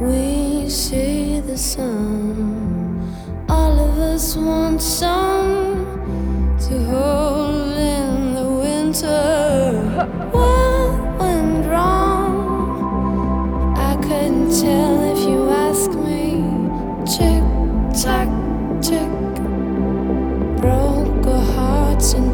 we see the sun. All of us want some to hold in the winter. What went wrong? I couldn't tell if you ask me. Tick tock, tick. Broke our hearts and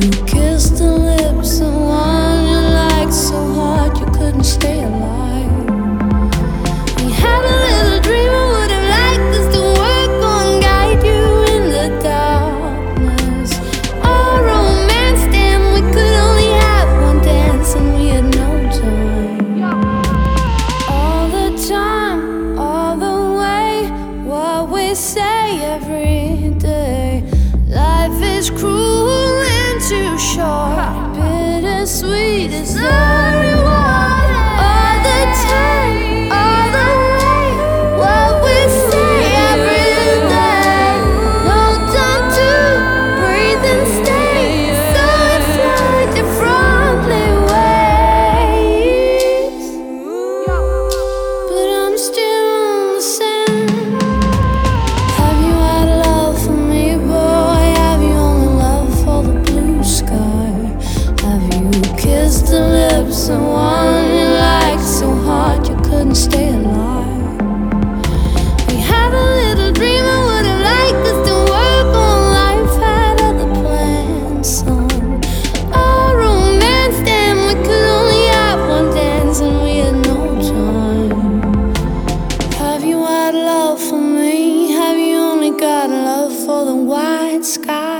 is cruel and too short, bittersweet as love. night sky.